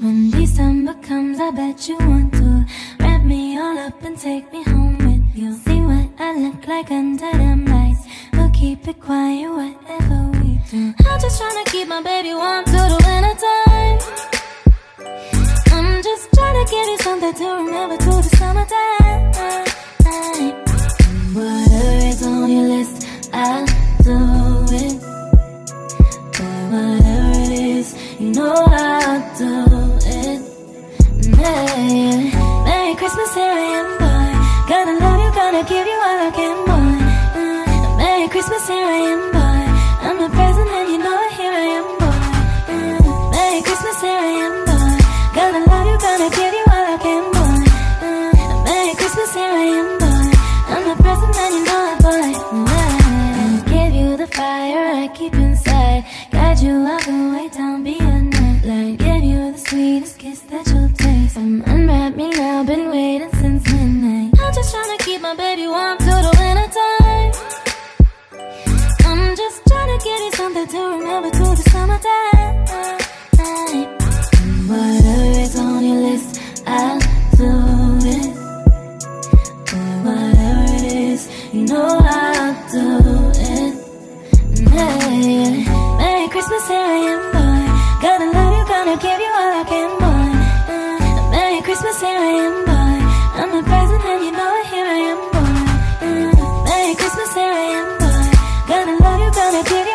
When December comes, I bet you want to wrap me all up and take me home with you. See what I look like under them lights. We'll keep it quiet, whatever we do. I'm just trying to keep my baby warm through the winter time. I'm just trying to give you something to remember through the summertime. Whatever is on your list, I'll do do it. Yeah. Merry Christmas, here I am, boy. Gonna love you, gonna give you all I can, boy. Uh, Merry Christmas, here I am, boy. I'm the present and you know it, here I am, boy. Uh, Merry Christmas, here I am, boy. Gonna love you, gonna give you all I can, boy. Uh, Merry Christmas, here I am, boy. I'm the present and you know it, boy. Uh, give you the fire I keep inside. Guide you all the way down, Some unwrap me now, been waiting since midnight. I'm just trying to keep my baby warm till the winter time. I'm just trying to get you something to remember till the summertime. Whatever is on your list, I'll do it. But whatever it is, you know 그대